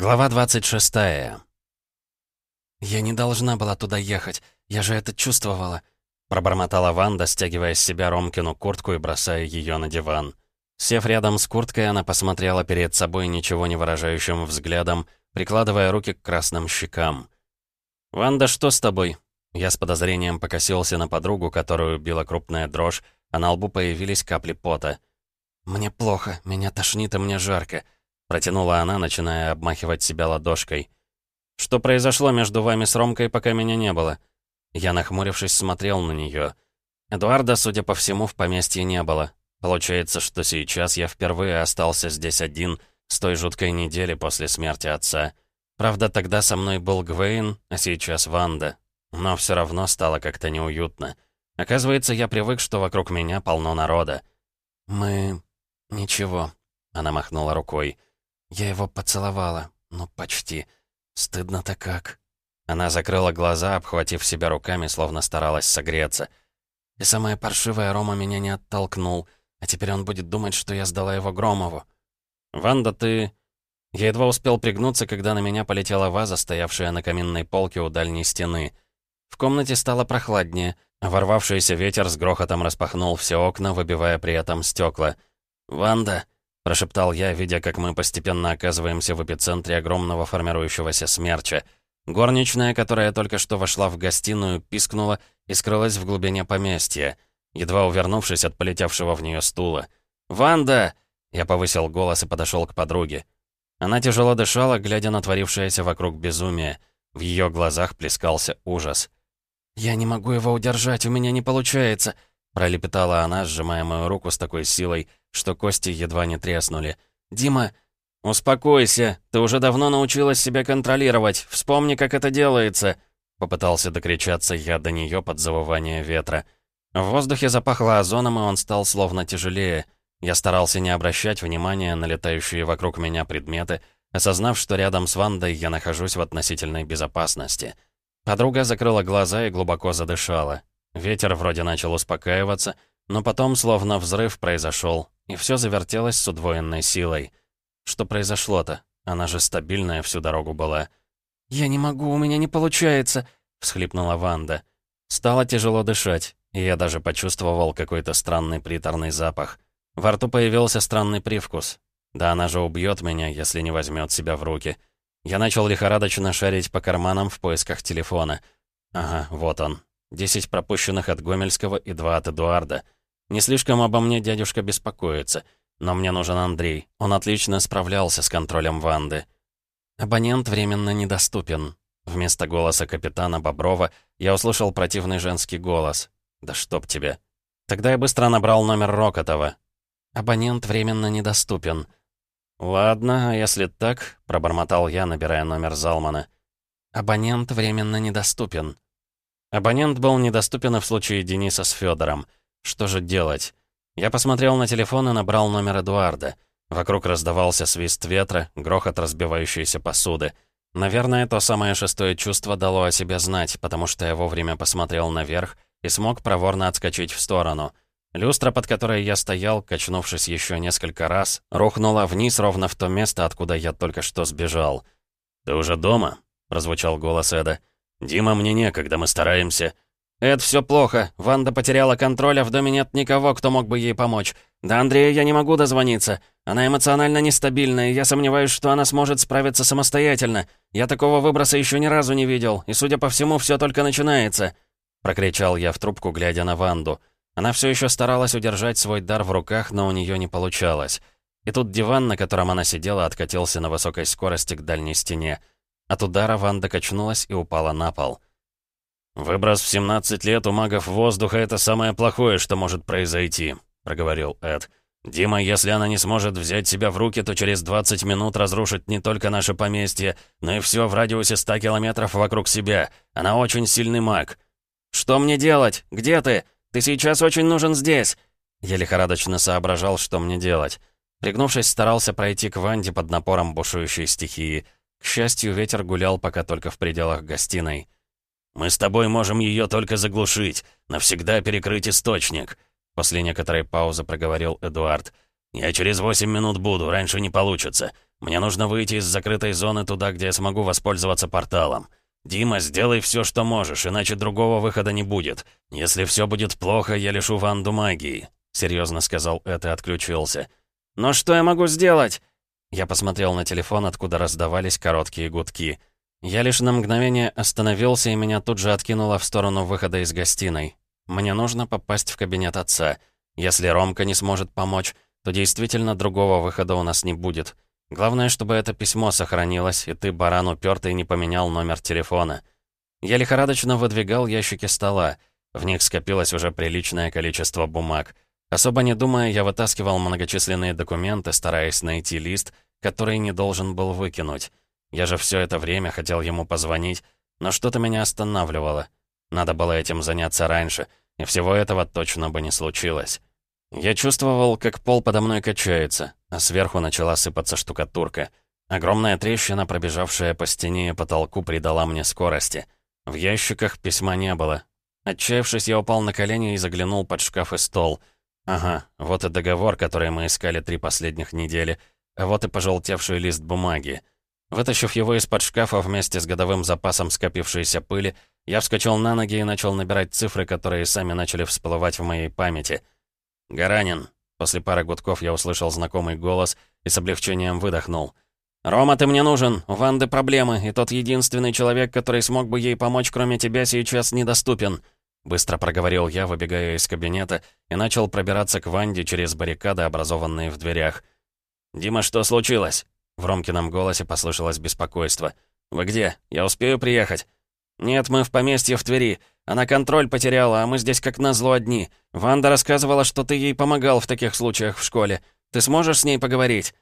Глава 26 «Я не должна была туда ехать, я же это чувствовала», пробормотала Ванда, стягивая с себя Ромкину куртку и бросая ее на диван. Сев рядом с курткой, она посмотрела перед собой ничего не выражающим взглядом, прикладывая руки к красным щекам. «Ванда, что с тобой?» Я с подозрением покосился на подругу, которую била крупная дрожь, а на лбу появились капли пота. «Мне плохо, меня тошнит и мне жарко», Протянула она, начиная обмахивать себя ладошкой. «Что произошло между вами с Ромкой, пока меня не было?» Я, нахмурившись, смотрел на нее. Эдуарда, судя по всему, в поместье не было. Получается, что сейчас я впервые остался здесь один, с той жуткой недели после смерти отца. Правда, тогда со мной был Гвейн, а сейчас Ванда. Но все равно стало как-то неуютно. Оказывается, я привык, что вокруг меня полно народа. «Мы... ничего», — она махнула рукой. Я его поцеловала. Ну, почти. Стыдно-то как. Она закрыла глаза, обхватив себя руками, словно старалась согреться. И самое паршивое, Рома меня не оттолкнул. А теперь он будет думать, что я сдала его Громову. «Ванда, ты...» Я едва успел пригнуться, когда на меня полетела ваза, стоявшая на каминной полке у дальней стены. В комнате стало прохладнее, ворвавшийся ветер с грохотом распахнул все окна, выбивая при этом стекла. «Ванда!» Прошептал я, видя, как мы постепенно оказываемся в эпицентре огромного формирующегося смерча. Горничная, которая только что вошла в гостиную, пискнула и скрылась в глубине поместья, едва увернувшись от полетевшего в нее стула. «Ванда!» Я повысил голос и подошел к подруге. Она тяжело дышала, глядя на творившееся вокруг безумие. В ее глазах плескался ужас. «Я не могу его удержать, у меня не получается!» Пролепетала она, сжимая мою руку с такой силой, что кости едва не треснули. «Дима, успокойся, ты уже давно научилась себя контролировать, вспомни, как это делается!» Попытался докричаться я до нее под завывание ветра. В воздухе запахло озоном, и он стал словно тяжелее. Я старался не обращать внимания на летающие вокруг меня предметы, осознав, что рядом с Вандой я нахожусь в относительной безопасности. Подруга закрыла глаза и глубоко задышала. Ветер вроде начал успокаиваться, но потом словно взрыв произошел, и все завертелось с удвоенной силой. Что произошло-то? Она же стабильная всю дорогу была. «Я не могу, у меня не получается», — всхлипнула Ванда. Стало тяжело дышать, и я даже почувствовал какой-то странный приторный запах. Во рту появился странный привкус. Да она же убьет меня, если не возьмет себя в руки. Я начал лихорадочно шарить по карманам в поисках телефона. Ага, вот он. Десять пропущенных от Гомельского и два от Эдуарда. Не слишком обо мне дядюшка беспокоится, но мне нужен Андрей. Он отлично справлялся с контролем Ванды. Абонент временно недоступен. Вместо голоса капитана Боброва я услышал противный женский голос. «Да чтоб тебе!» Тогда я быстро набрал номер Рокотова. «Абонент временно недоступен». «Ладно, а если так», — пробормотал я, набирая номер Залмана. «Абонент временно недоступен». Абонент был недоступен и в случае Дениса с Федором. Что же делать? Я посмотрел на телефон и набрал номер Эдуарда. Вокруг раздавался свист ветра, грохот разбивающейся посуды. Наверное, то самое шестое чувство дало о себе знать, потому что я вовремя посмотрел наверх и смог проворно отскочить в сторону. Люстра, под которой я стоял, качнувшись еще несколько раз, рухнула вниз ровно в то место, откуда я только что сбежал. «Ты уже дома?» — прозвучал голос Эда. «Дима, мне некогда, мы стараемся...» «Это все плохо. Ванда потеряла контроль, а в доме нет никого, кто мог бы ей помочь. Да Андрея я не могу дозвониться. Она эмоционально нестабильна, и я сомневаюсь, что она сможет справиться самостоятельно. Я такого выброса еще ни разу не видел, и, судя по всему, все только начинается». Прокричал я в трубку, глядя на Ванду. Она все еще старалась удержать свой дар в руках, но у нее не получалось. И тут диван, на котором она сидела, откатился на высокой скорости к дальней стене. От удара Ванда качнулась и упала на пол. «Выброс в 17 лет у магов воздуха — это самое плохое, что может произойти», — проговорил Эд. «Дима, если она не сможет взять себя в руки, то через 20 минут разрушит не только наше поместье, но и все в радиусе 100 километров вокруг себя. Она очень сильный маг». «Что мне делать? Где ты? Ты сейчас очень нужен здесь!» Я лихорадочно соображал, что мне делать. Пригнувшись, старался пройти к Ванде под напором бушующей стихии. К счастью, ветер гулял пока только в пределах гостиной. «Мы с тобой можем ее только заглушить, навсегда перекрыть источник», после некоторой паузы проговорил Эдуард. «Я через восемь минут буду, раньше не получится. Мне нужно выйти из закрытой зоны туда, где я смогу воспользоваться порталом. Дима, сделай все, что можешь, иначе другого выхода не будет. Если все будет плохо, я лишу Ванду магии», — серьезно сказал это и отключился. «Но что я могу сделать?» Я посмотрел на телефон, откуда раздавались короткие гудки. Я лишь на мгновение остановился, и меня тут же откинуло в сторону выхода из гостиной. Мне нужно попасть в кабинет отца. Если Ромка не сможет помочь, то действительно другого выхода у нас не будет. Главное, чтобы это письмо сохранилось, и ты, баран упертый, не поменял номер телефона. Я лихорадочно выдвигал ящики стола. В них скопилось уже приличное количество бумаг. Особо не думая, я вытаскивал многочисленные документы, стараясь найти лист, который не должен был выкинуть. Я же все это время хотел ему позвонить, но что-то меня останавливало. Надо было этим заняться раньше, и всего этого точно бы не случилось. Я чувствовал, как пол подо мной качается, а сверху начала сыпаться штукатурка. Огромная трещина, пробежавшая по стене и потолку, придала мне скорости. В ящиках письма не было. Отчаявшись, я упал на колени и заглянул под шкаф и стол. Ага, вот и договор, который мы искали три последних недели, а вот и пожелтевший лист бумаги. Вытащив его из-под шкафа вместе с годовым запасом скопившейся пыли, я вскочил на ноги и начал набирать цифры, которые сами начали всплывать в моей памяти — «Гаранин». После пары гудков я услышал знакомый голос и с облегчением выдохнул. «Рома, ты мне нужен. У Ванды проблемы, и тот единственный человек, который смог бы ей помочь, кроме тебя, сейчас недоступен». Быстро проговорил я, выбегая из кабинета, и начал пробираться к Ванде через баррикады, образованные в дверях. «Дима, что случилось?» В Ромкином голосе послышалось беспокойство. «Вы где? Я успею приехать?» «Нет, мы в поместье в Твери. Она контроль потеряла, а мы здесь как назло одни. Ванда рассказывала, что ты ей помогал в таких случаях в школе. Ты сможешь с ней поговорить?»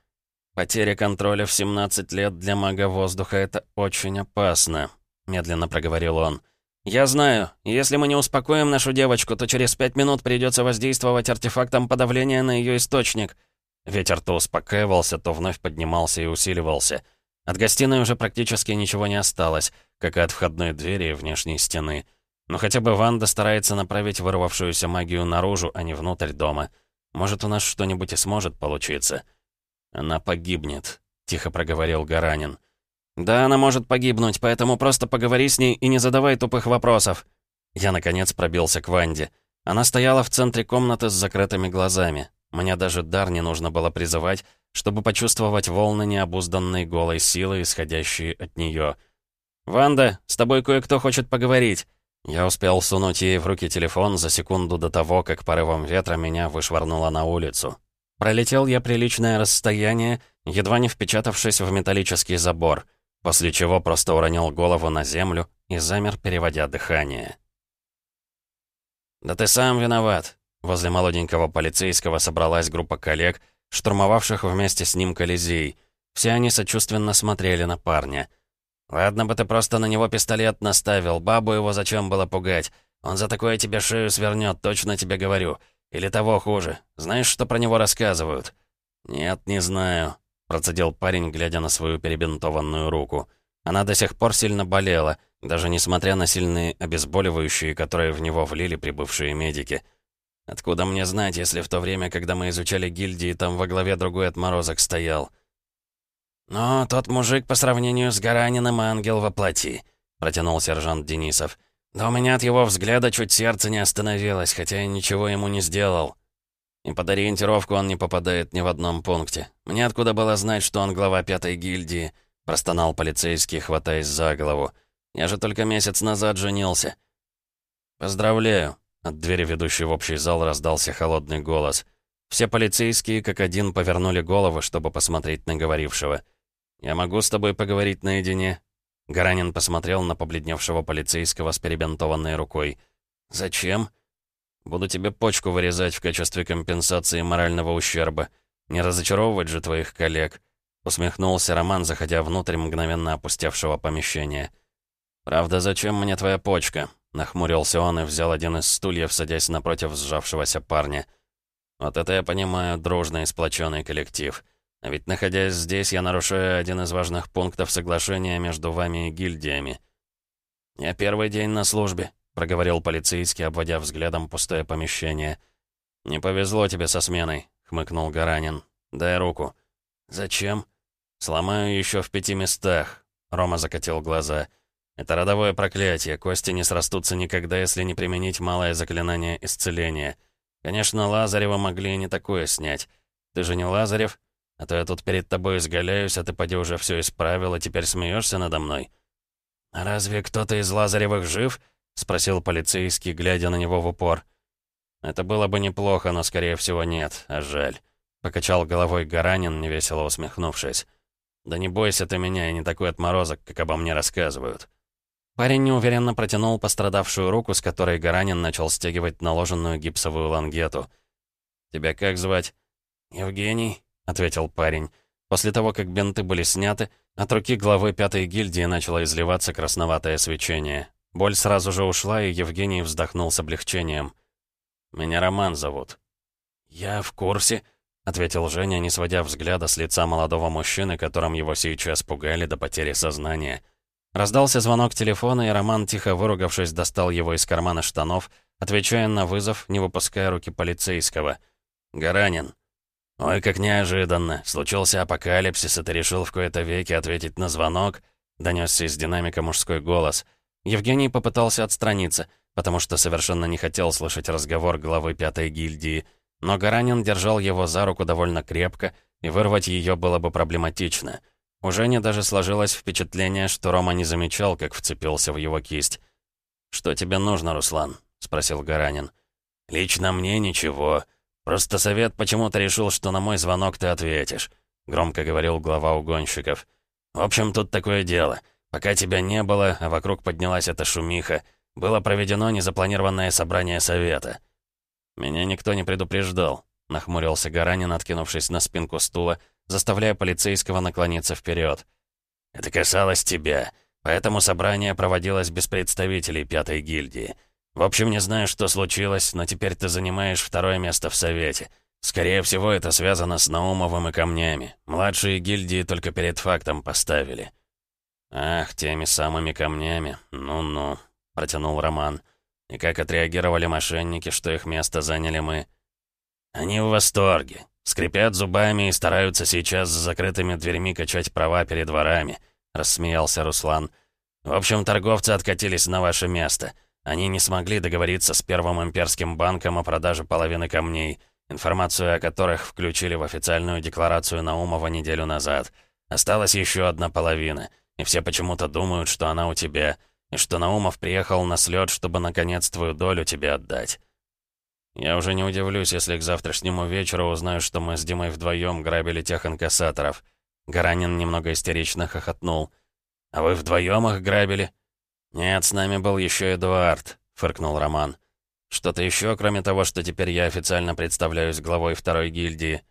«Потеря контроля в 17 лет для мага воздуха — это очень опасно», — медленно проговорил он. «Я знаю. Если мы не успокоим нашу девочку, то через пять минут придется воздействовать артефактом подавления на ее источник». Ветер то успокаивался, то вновь поднимался и усиливался. От гостиной уже практически ничего не осталось, как и от входной двери и внешней стены. Но хотя бы Ванда старается направить вырвавшуюся магию наружу, а не внутрь дома. Может, у нас что-нибудь и сможет получиться. «Она погибнет», — тихо проговорил Гаранин. «Да, она может погибнуть, поэтому просто поговори с ней и не задавай тупых вопросов». Я, наконец, пробился к Ванде. Она стояла в центре комнаты с закрытыми глазами. Мне даже дар не нужно было призывать, чтобы почувствовать волны необузданной голой силы, исходящие от нее. «Ванда, с тобой кое-кто хочет поговорить». Я успел сунуть ей в руки телефон за секунду до того, как порывом ветра меня вышвырнуло на улицу. Пролетел я приличное расстояние, едва не впечатавшись в металлический забор, после чего просто уронил голову на землю и замер, переводя дыхание. «Да ты сам виноват!» Возле молоденького полицейского собралась группа коллег, штурмовавших вместе с ним Колизей. Все они сочувственно смотрели на парня — «Ладно бы ты просто на него пистолет наставил, бабу его зачем было пугать? Он за такое тебе шею свернет, точно тебе говорю. Или того хуже. Знаешь, что про него рассказывают?» «Нет, не знаю», — процедил парень, глядя на свою перебинтованную руку. Она до сих пор сильно болела, даже несмотря на сильные обезболивающие, которые в него влили прибывшие медики. «Откуда мне знать, если в то время, когда мы изучали гильдии, там во главе другой отморозок стоял?» «Но тот мужик по сравнению с Гараниным ангел воплоти», — протянул сержант Денисов. «Да у меня от его взгляда чуть сердце не остановилось, хотя я ничего ему не сделал». И под ориентировку он не попадает ни в одном пункте. Мне откуда было знать, что он глава пятой гильдии?» — простонал полицейский, хватаясь за голову. «Я же только месяц назад женился». «Поздравляю», — от двери, ведущей в общий зал, раздался холодный голос. Все полицейские, как один, повернули головы, чтобы посмотреть на говорившего. «Я могу с тобой поговорить наедине?» Гаранин посмотрел на побледневшего полицейского с перебинтованной рукой. «Зачем?» «Буду тебе почку вырезать в качестве компенсации морального ущерба. Не разочаровывать же твоих коллег», — усмехнулся Роман, заходя внутрь мгновенно опустевшего помещения. «Правда, зачем мне твоя почка?» — нахмурился он и взял один из стульев, садясь напротив сжавшегося парня. «Вот это я понимаю, дружный и сплоченный коллектив». А ведь, находясь здесь, я нарушаю один из важных пунктов соглашения между вами и гильдиями. «Я первый день на службе», — проговорил полицейский, обводя взглядом пустое помещение. «Не повезло тебе со сменой», — хмыкнул Гаранин. «Дай руку». «Зачем?» Сломаю еще в пяти местах. Рома закатил глаза. Это родовое проклятие. Кости не срастутся никогда, если не применить малое заклинание исцеления. Конечно, Лазарева могли и не такое снять. Ты же не Лазарев? А то я тут перед тобой изгаляюсь, а ты поди уже все исправил, и теперь смеешься надо мной. «А разве кто-то из Лазаревых жив?» — спросил полицейский, глядя на него в упор. «Это было бы неплохо, но, скорее всего, нет, а жаль». Покачал головой Гаранин, невесело усмехнувшись. «Да не бойся ты меня, я не такой отморозок, как обо мне рассказывают». Парень неуверенно протянул пострадавшую руку, с которой Гаранин начал стягивать наложенную гипсовую лангету. «Тебя как звать?» «Евгений», — ответил парень. После того, как бинты были сняты, от руки главы пятой гильдии начало изливаться красноватое свечение. Боль сразу же ушла, и Евгений вздохнул с облегчением. «Меня Роман зовут». «Я в курсе», — ответил Женя, не сводя взгляда с лица молодого мужчины, которым его сейчас пугали до потери сознания. Раздался звонок телефона, и Роман, тихо выругавшись, достал его из кармана штанов, отвечая на вызов, не выпуская руки полицейского. «Гаранин». «Ой, как неожиданно. Случился апокалипсис, и ты решил в кои-то веки ответить на звонок?» — донесся из динамика мужской голос. Евгений попытался отстраниться, потому что совершенно не хотел слышать разговор главы пятой гильдии — но Гаранин держал его за руку довольно крепко, и вырвать ее было бы проблематично. У Жени даже сложилось впечатление, что Рома не замечал, как вцепился в его кисть. «Что тебе нужно, Руслан?» — спросил Гаранин. «Лично мне ничего. Просто совет почему-то решил, что на мой звонок ты ответишь», — громко говорил глава угонщиков. «В общем, тут такое дело. Пока тебя не было, а вокруг поднялась эта шумиха, было проведено незапланированное собрание совета». «Меня никто не предупреждал», — нахмурился Гаранин, откинувшись на спинку стула, заставляя полицейского наклониться вперед. «Это касалось тебя, поэтому собрание проводилось без представителей Пятой гильдии. В общем, не знаю, что случилось, но теперь ты занимаешь второе место в Совете. Скорее всего, это связано с Наумовым и камнями. Младшие гильдии только перед фактом поставили». «Ах, теми самыми камнями. Ну-ну», — протянул Роман. И как отреагировали мошенники, что их место заняли мы? Они в восторге. Скрипят зубами и стараются сейчас с закрытыми дверьми качать права перед ворами», — рассмеялся Руслан. «В общем, торговцы откатились на ваше место. Они не смогли договориться с Первым имперским банком о продаже половины камней, информацию о которых включили в официальную декларацию Наумова неделю назад. Осталась еще одна половина, и все почему-то думают, что она у тебя и что Наумов приехал на слет, чтобы наконец твою долю тебе отдать. Я уже не удивлюсь, если к завтрашнему вечеру узнаю, что мы с Димой вдвоем грабили тех инкассаторов. Гаранин немного истерично хохотнул. «А вы вдвоем их грабили?» «Нет, с нами был еще Эдуард», — фыркнул Роман. «Что-то еще, кроме того, что теперь я официально представляюсь главой второй гильдии?»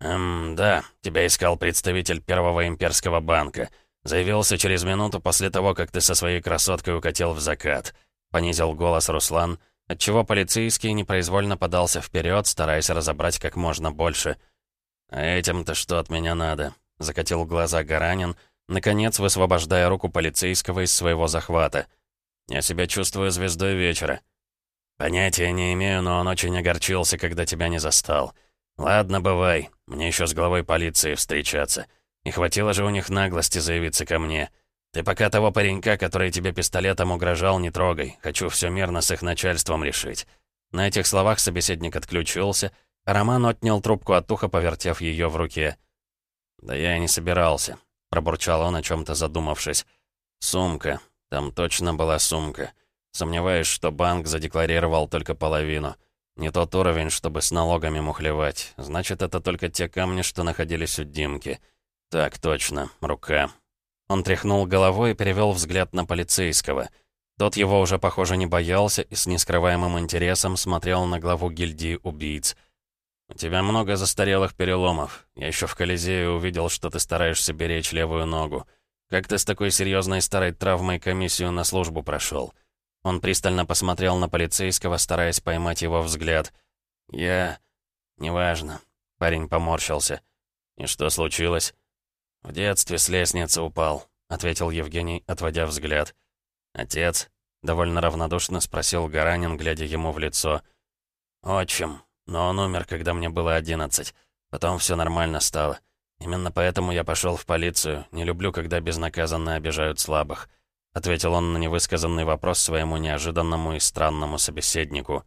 «Эм, да, тебя искал представитель Первого имперского банка. Заявился через минуту после того, как ты со своей красоткой укатил в закат. Понизил голос Руслан, отчего полицейский непроизвольно подался вперед, стараясь разобрать как можно больше. «А этим-то что от меня надо?» Закатил глаза Гаранин, наконец высвобождая руку полицейского из своего захвата. «Я себя чувствую звездой вечера». «Понятия не имею, но он очень огорчился, когда тебя не застал. Ладно, бывай, мне еще с главой полиции встречаться». Не хватило же у них наглости заявиться ко мне. Ты пока того паренька, который тебе пистолетом угрожал, не трогай. Хочу все мирно с их начальством решить». На этих словах собеседник отключился, а Роман отнял трубку от уха, повертев ее в руке. «Да я и не собирался», — пробурчал он, о чем-то задумавшись. «Сумка. Там точно была сумка. Сомневаюсь, что банк задекларировал только половину. Не тот уровень, чтобы с налогами мухлевать. Значит, это только те камни, что находились у Димки». «Так точно, рука». Он тряхнул головой и перевел взгляд на полицейского. Тот его уже, похоже, не боялся и с нескрываемым интересом смотрел на главу гильдии убийц. «У тебя много застарелых переломов. Я еще в Колизее увидел, что ты стараешься беречь левую ногу. Как ты с такой серьезной старой травмой комиссию на службу прошел?» Он пристально посмотрел на полицейского, стараясь поймать его взгляд. «Я... неважно». Парень поморщился. «И что случилось?» «В детстве с лестницы упал», — ответил Евгений, отводя взгляд. «Отец?» — довольно равнодушно спросил Гаранин, глядя ему в лицо. «Отчим. Но он умер, когда мне было одиннадцать. Потом все нормально стало. Именно поэтому я пошел в полицию. Не люблю, когда безнаказанно обижают слабых», — ответил он на невысказанный вопрос своему неожиданному и странному собеседнику.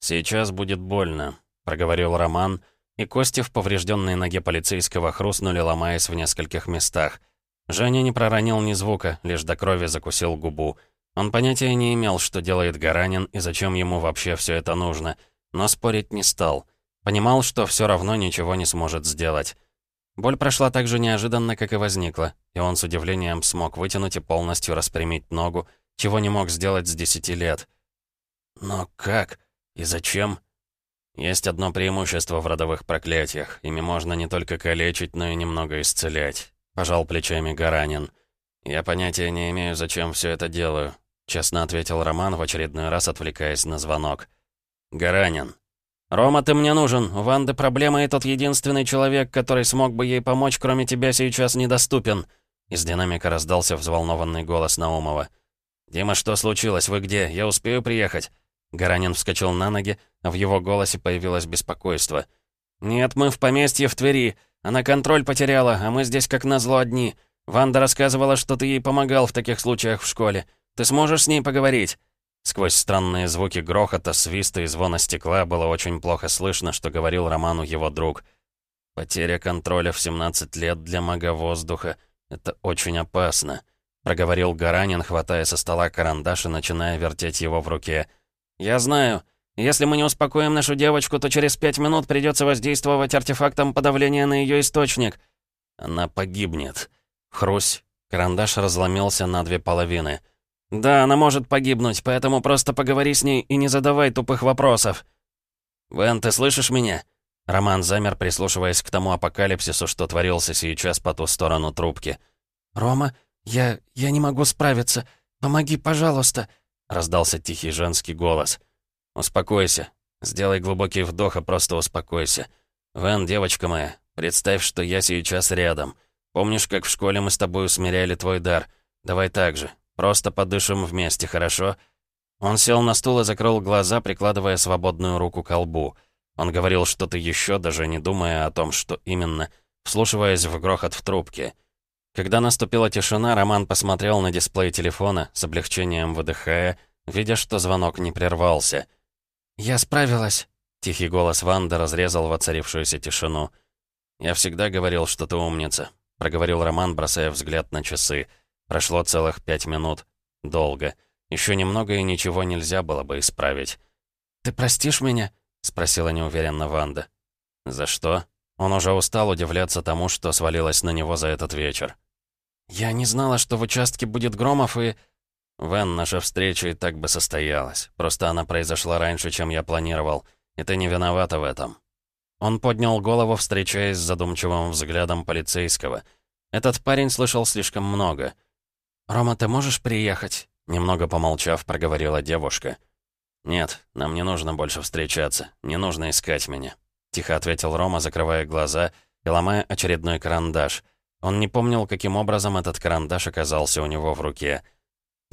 «Сейчас будет больно», — проговорил Роман, и кости в поврежденной ноге полицейского хрустнули, ломаясь в нескольких местах. Женя не проронил ни звука, лишь до крови закусил губу. Он понятия не имел, что делает Гаранин и зачем ему вообще все это нужно, но спорить не стал. Понимал, что все равно ничего не сможет сделать. Боль прошла так же неожиданно, как и возникла, и он с удивлением смог вытянуть и полностью распрямить ногу, чего не мог сделать с десяти лет. «Но как? И зачем?» «Есть одно преимущество в родовых проклятиях. Ими можно не только калечить, но и немного исцелять», — пожал плечами Гаранин. «Я понятия не имею, зачем все это делаю», — честно ответил Роман, в очередной раз отвлекаясь на звонок. «Гаранин, «Рома, ты мне нужен. У Ванды проблема, и тот единственный человек, который смог бы ей помочь, кроме тебя, сейчас недоступен». Из динамика раздался взволнованный голос Наумова. «Дима, что случилось? Вы где? Я успею приехать?» Гаранин вскочил на ноги, в его голосе появилось беспокойство. «Нет, мы в поместье в Твери. Она контроль потеряла, а мы здесь как назло одни. Ванда рассказывала, что ты ей помогал в таких случаях в школе. Ты сможешь с ней поговорить?» Сквозь странные звуки грохота, свиста и звона стекла было очень плохо слышно, что говорил Роману его друг. «Потеря контроля в 17 лет для мага воздуха — это очень опасно», — проговорил Гаранин, хватая со стола карандаш и начиная вертеть его в руке. «Я знаю. Если мы не успокоим нашу девочку, то через пять минут придется воздействовать артефактом подавления на ее источник. Она погибнет. Хрусь. Карандаш разломился на две половины — «Да, она может погибнуть, поэтому просто поговори с ней и не задавай тупых вопросов». «Вен, ты слышишь меня?» Роман замер, прислушиваясь к тому апокалипсису, что творился сейчас по ту сторону трубки. «Рома, я... я не могу справиться. Помоги, пожалуйста», — раздался тихий женский голос. «Успокойся. Сделай глубокий вдох и просто успокойся. Вен, девочка моя, представь, что я сейчас рядом. Помнишь, как в школе мы с тобой усмиряли твой дар? Давай так же. Просто подышим вместе, хорошо?» Он сел на стул и закрыл глаза, прикладывая свободную руку к лбу. Он говорил что-то еще, даже не думая о том, что именно, вслушиваясь в грохот в трубке. Когда наступила тишина, Роман посмотрел на дисплей телефона, с облегчением выдыхая, видя, что звонок не прервался. «Я справилась», — тихий голос Ванды разрезал воцарившуюся тишину. «Я всегда говорил, что ты умница», — проговорил Роман, бросая взгляд на часы. Прошло целых пять минут. Долго. Еще немного, и ничего нельзя было бы исправить. «Ты простишь меня?» — спросила неуверенно Ванда. «За что?» Он уже устал удивляться тому, что свалилось на него за этот вечер. «Я не знала, что в участке будет Громов и...» «Вен, наша встреча и так бы состоялась. Просто она произошла раньше, чем я планировал. И ты не виновата в этом». Он поднял голову, встречаясь с задумчивым взглядом полицейского. Этот парень слышал слишком много. «Рома, ты можешь приехать?» Немного помолчав, проговорила девушка. «Нет, нам не нужно больше встречаться. Не нужно искать меня», — тихо ответил Рома, закрывая глаза и ломая очередной карандаш. Он не помнил, каким образом этот карандаш оказался у него в руке.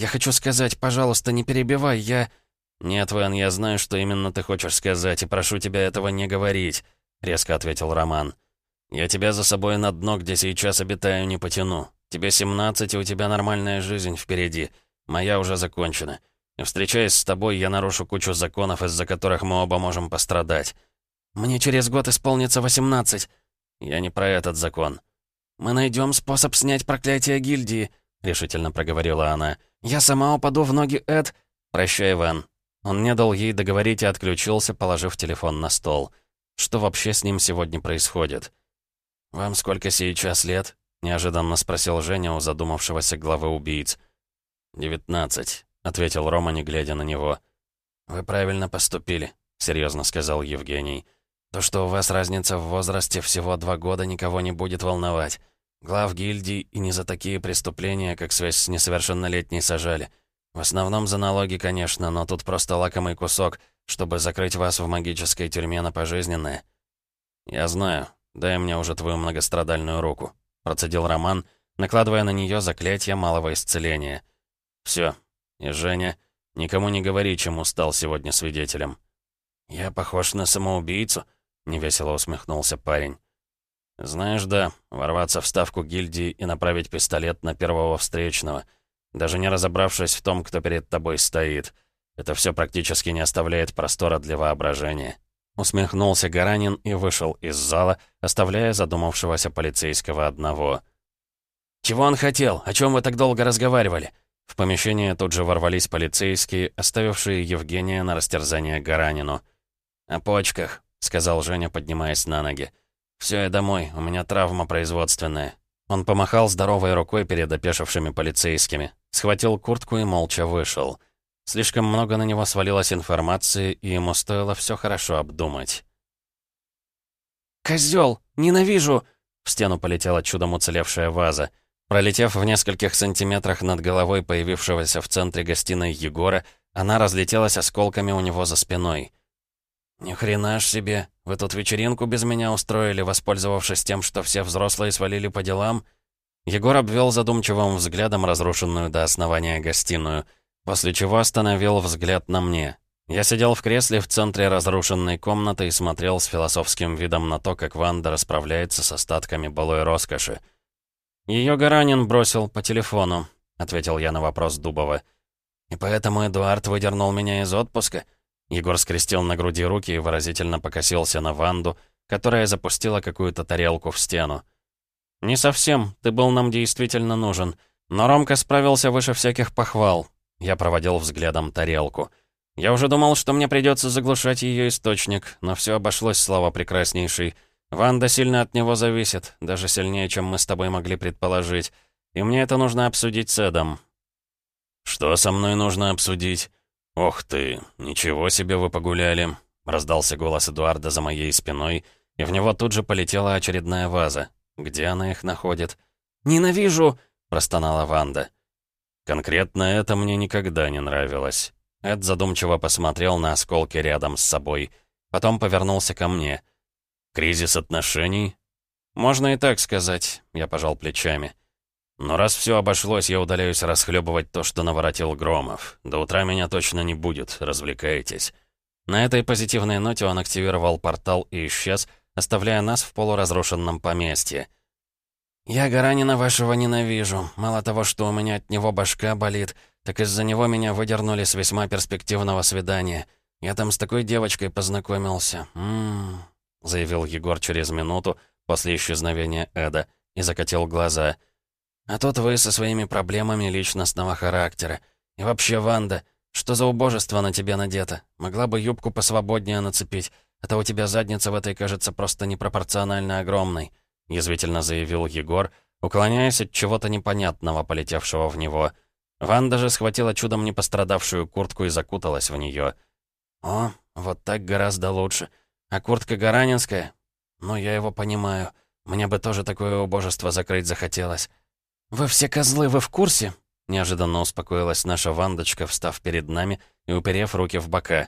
«Я хочу сказать, пожалуйста, не перебивай, я...» «Нет, Вэн, я знаю, что именно ты хочешь сказать, и прошу тебя этого не говорить», — резко ответил Роман. «Я тебя за собой на дно, где сейчас обитаю, не потяну. Тебе 17, и у тебя нормальная жизнь впереди. Моя уже закончена. И встречаясь с тобой, я нарушу кучу законов, из-за которых мы оба можем пострадать. Мне через год исполнится 18. Я не про этот закон. Мы найдем способ снять проклятие гильдии, решительно проговорила она. Я сама упаду в ноги Эд. Прощай, Ван. Он не дал ей договорить и отключился, положив телефон на стол. Что вообще с ним сегодня происходит? «Вам сколько сейчас лет?» — неожиданно спросил Женя у задумавшегося главы убийц. «Девятнадцать», — ответил Рома, не глядя на него. «Вы правильно поступили», — серьезно сказал Евгений. «То, что у вас разница в возрасте всего два года, никого не будет волновать. Глав гильдий и не за такие преступления, как связь с несовершеннолетней сажали. В основном за налоги, конечно, но тут просто лакомый кусок, чтобы закрыть вас в магической тюрьме на пожизненное». «Я знаю. Дай мне уже твою многострадальную руку», процедил Роман, накладывая на нее заклятие малого исцеления. Все. И Женя, никому не говори, чему стал сегодня свидетелем. Я похож на самоубийцу, невесело усмехнулся парень. «Знаешь, да, ворваться в ставку гильдии и направить пистолет на первого встречного, даже не разобравшись в том, кто перед тобой стоит. Это все практически не оставляет простора для воображения». Усмехнулся Гаранин и вышел из зала, оставляя задумавшегося полицейского одного. «Чего он хотел? О чем вы так долго разговаривали?» В помещение тут же ворвались полицейские, оставившие Евгения на растерзание Гаранину. «О почках», — сказал Женя, поднимаясь на ноги. «Все, я домой, у меня травма производственная». Он помахал здоровой рукой перед опешившими полицейскими, схватил куртку и молча вышел. Слишком много на него свалилось информации, и ему стоило все хорошо обдумать. «Козёл! Ненавижу!» В стену полетела чудом уцелевшая ваза. Пролетев в нескольких сантиметрах над головой появившегося в центре гостиной Егора, она разлетелась осколками у него за спиной. «Ни хрена ж себе! Вы тут вечеринку без меня устроили, воспользовавшись тем, что все взрослые свалили по делам?» Егор обвел задумчивым взглядом разрушенную до основания гостиную, после чего остановил взгляд на мне. Я сидел в кресле в центре разрушенной комнаты и смотрел с философским видом на то, как Ванда расправляется с остатками былой роскоши. «Ее Гаранин бросил по телефону», — ответил я на вопрос Дубова. «И поэтому Эдуард выдернул меня из отпуска?» Егор скрестил на груди руки и выразительно покосился на Ванду, которая запустила какую-то тарелку в стену. «Не совсем. Ты был нам действительно нужен. Но Ромка справился выше всяких похвал». Я проводил взглядом тарелку. «Я уже думал, что мне придется заглушать ее источник, но все обошлось, слава прекраснейшей. Ванда сильно от него зависит, даже сильнее, чем мы с тобой могли предположить. И мне это нужно обсудить с Эдом». «Что со мной нужно обсудить?» «Ох ты, ничего себе вы погуляли!» — раздался голос Эдуарда за моей спиной, и в него тут же полетела очередная ваза. Где она их находит? «Ненавижу!» — простонала Ванда. «Конкретно это мне никогда не нравилось». Эд задумчиво посмотрел на осколки рядом с собой, потом повернулся ко мне. «Кризис отношений?» «Можно и так сказать», — я пожал плечами. Но раз все обошлось, я удаляюсь расхлебывать то, что наворотил Громов. До утра меня точно не будет, развлекайтесь. На этой позитивной ноте он активировал портал и исчез, оставляя нас в полуразрушенном поместье. «Я Гаранина вашего ненавижу. Мало того, что у меня от него башка болит, так из-за него меня выдернули с весьма перспективного свидания. Я там с такой девочкой познакомился. М-м-м», заявил Егор через минуту после исчезновения Эда и закатил глаза — а тут вы со своими проблемами личностного характера. И вообще, Ванда, что за убожество на тебе надето? Могла бы юбку посвободнее нацепить, а то у тебя задница в этой кажется просто непропорционально огромной», — язвительно заявил Егор, уклоняясь от чего-то непонятного, полетевшего в него. Ванда же схватила чудом не пострадавшую куртку и закуталась в нее. «О, вот так гораздо лучше. А куртка Гаранинская? Ну, я его понимаю. Мне бы тоже такое убожество закрыть захотелось. «Вы все козлы, вы в курсе?» Неожиданно успокоилась наша Вандочка, встав перед нами и уперев руки в бока.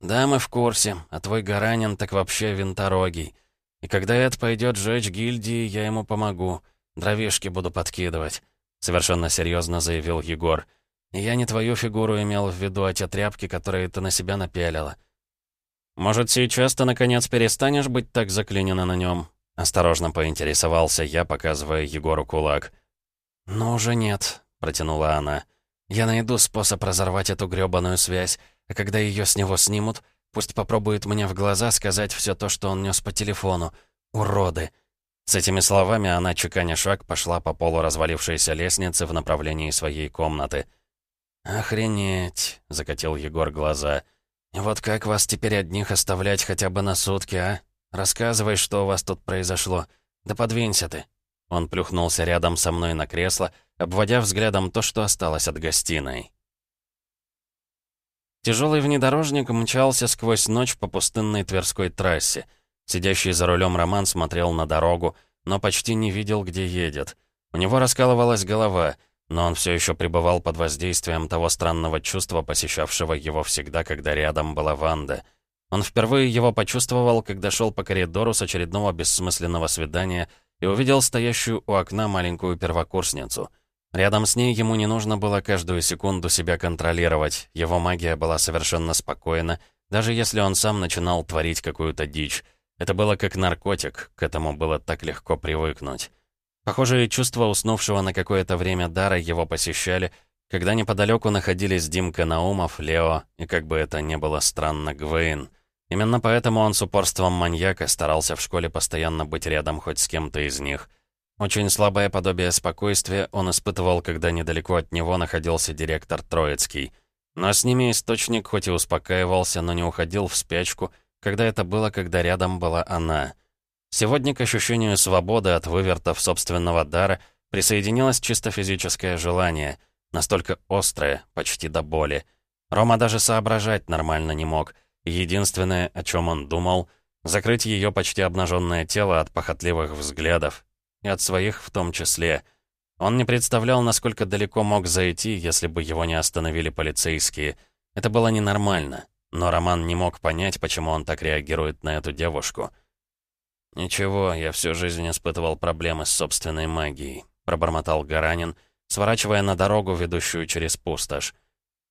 «Да, мы в курсе, а твой Гаранин так вообще винторогий. И когда Эд пойдет жечь гильдии, я ему помогу. Дровишки буду подкидывать», — совершенно серьезно заявил Егор. «Я не твою фигуру имел в виду, а те тряпки, которые ты на себя напялила». «Может, сейчас ты, наконец, перестанешь быть так заклинена на нем?» Осторожно поинтересовался я, показывая Егору кулак. «Ну уже нет», — протянула она. «Я найду способ разорвать эту грёбаную связь, а когда ее с него снимут, пусть попробует мне в глаза сказать все то, что он нес по телефону. Уроды!» С этими словами она, чеканя шаг, пошла по полу развалившейся лестницы в направлении своей комнаты. «Охренеть!» — закатил Егор глаза. «И вот как вас теперь одних оставлять хотя бы на сутки, а? Рассказывай, что у вас тут произошло. Да подвинься ты!» Он плюхнулся рядом со мной на кресло, обводя взглядом то, что осталось от гостиной. Тяжелый внедорожник мчался сквозь ночь по пустынной Тверской трассе. Сидящий за рулем Роман смотрел на дорогу, но почти не видел, где едет. У него раскалывалась голова, но он все еще пребывал под воздействием того странного чувства, посещавшего его всегда, когда рядом была Ванда. Он впервые его почувствовал, когда шел по коридору с очередного бессмысленного свидания и увидел стоящую у окна маленькую первокурсницу. Рядом с ней ему не нужно было каждую секунду себя контролировать, его магия была совершенно спокойна, даже если он сам начинал творить какую-то дичь. Это было как наркотик, к этому было так легко привыкнуть. Похожие чувства уснувшего на какое-то время Дара его посещали, когда неподалеку находились Димка Наумов, Лео и, как бы это ни было странно, Гвейн. Именно поэтому он с упорством маньяка старался в школе постоянно быть рядом хоть с кем-то из них. Очень слабое подобие спокойствия он испытывал, когда недалеко от него находился директор Троицкий. Но с ними источник хоть и успокаивался, но не уходил в спячку — когда это было, когда рядом была она. Сегодня к ощущению свободы от вывертов собственного дара присоединилось чисто физическое желание, настолько острое, почти до боли. Рома даже соображать нормально не мог. Единственное, о чем он думал, закрыть ее почти обнаженное тело от похотливых взглядов. И от своих в том числе. Он не представлял, насколько далеко мог зайти, если бы его не остановили полицейские. Это было ненормально. Но Роман не мог понять, почему он так реагирует на эту девушку. «Ничего, я всю жизнь испытывал проблемы с собственной магией», — пробормотал Гаранин, сворачивая на дорогу, ведущую через пустошь.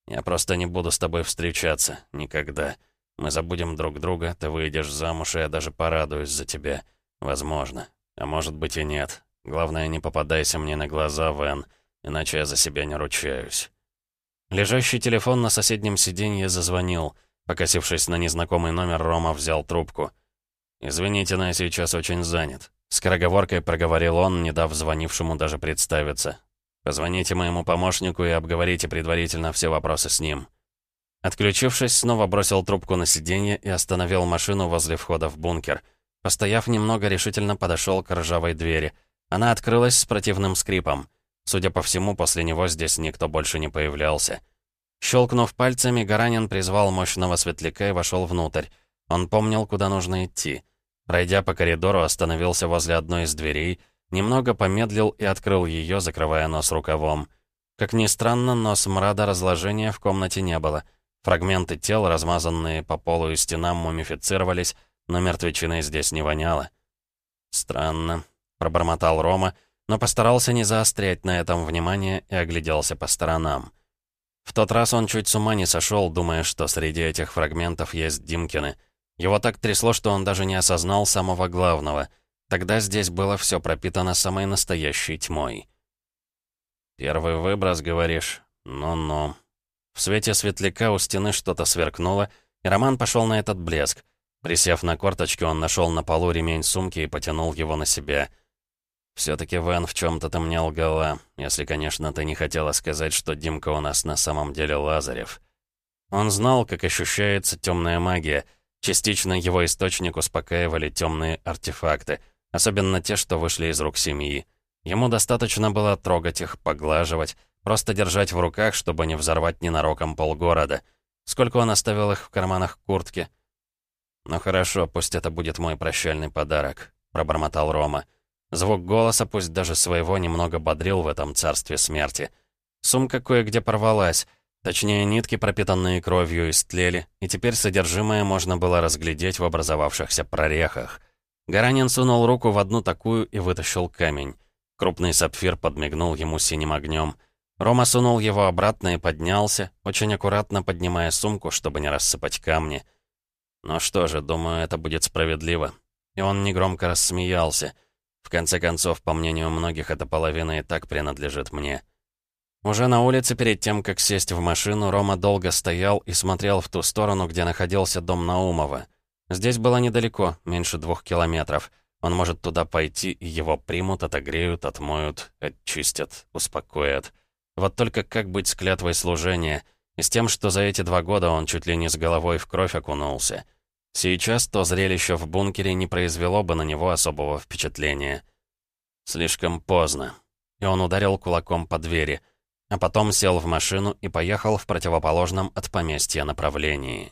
«Я просто не буду с тобой встречаться. Никогда. Мы забудем друг друга, ты выйдешь замуж, и я даже порадуюсь за тебя. Возможно. А может быть и нет. Главное, не попадайся мне на глаза, Вен, иначе я за себя не ручаюсь». Лежащий телефон на соседнем сиденье зазвонил — Покосившись на незнакомый номер, Рома взял трубку. «Извините, но я сейчас очень занят». Скороговоркой проговорил он, не дав звонившему даже представиться. «Позвоните моему помощнику и обговорите предварительно все вопросы с ним». Отключившись, снова бросил трубку на сиденье и остановил машину возле входа в бункер. Постояв немного, решительно подошел к ржавой двери. Она открылась с противным скрипом. Судя по всему, после него здесь никто больше не появлялся. Щелкнув пальцами, Гаранин призвал мощного светляка и вошел внутрь. Он помнил, куда нужно идти. Пройдя по коридору, остановился возле одной из дверей, немного помедлил и открыл ее, закрывая нос рукавом. Как ни странно, но смрада разложения в комнате не было. Фрагменты тел, размазанные по полу и стенам, мумифицировались, но мертвечиной здесь не воняло. «Странно», — пробормотал Рома, но постарался не заострять на этом внимание и огляделся по сторонам. В тот раз он чуть с ума не сошел, думая, что среди этих фрагментов есть Димкины. Его так трясло, что он даже не осознал самого главного. Тогда здесь было все пропитано самой настоящей тьмой. «Первый выброс, говоришь? Ну-ну». В свете светляка у стены что-то сверкнуло, и Роман пошел на этот блеск. Присев на корточки, он нашел на полу ремень сумки и потянул его на себя — все-таки Вэн в чем-то ты мне лгала, если, конечно, ты не хотела сказать, что Димка у нас на самом деле Лазарев. Он знал, как ощущается темная магия. Частично его источник успокаивали темные артефакты, особенно те, что вышли из рук семьи. Ему достаточно было трогать их, поглаживать, просто держать в руках, чтобы не взорвать ненароком полгорода. Сколько он оставил их в карманах куртки? «Ну хорошо, пусть это будет мой прощальный подарок», — пробормотал Рома. Звук голоса, пусть даже своего, немного бодрил в этом царстве смерти. Сумка кое-где порвалась. Точнее, нитки, пропитанные кровью, истлели, и теперь содержимое можно было разглядеть в образовавшихся прорехах. Гаранин сунул руку в одну такую и вытащил камень. Крупный сапфир подмигнул ему синим огнем. Рома сунул его обратно и поднялся, очень аккуратно поднимая сумку, чтобы не рассыпать камни. Ну что же, думаю, это будет справедливо. И он негромко рассмеялся — в конце концов, по мнению многих, эта половина и так принадлежит мне. Уже на улице, перед тем, как сесть в машину, Рома долго стоял и смотрел в ту сторону, где находился дом Наумова. Здесь было недалеко, меньше двух километров. Он может туда пойти, и его примут, отогреют, отмоют, очистят, успокоят. Вот только как быть с клятвой служения и с тем, что за эти два года он чуть ли не с головой в кровь окунулся? Сейчас то зрелище в бункере не произвело бы на него особого впечатления. Слишком поздно. И он ударил кулаком по двери, а потом сел в машину и поехал в противоположном от поместья направлении.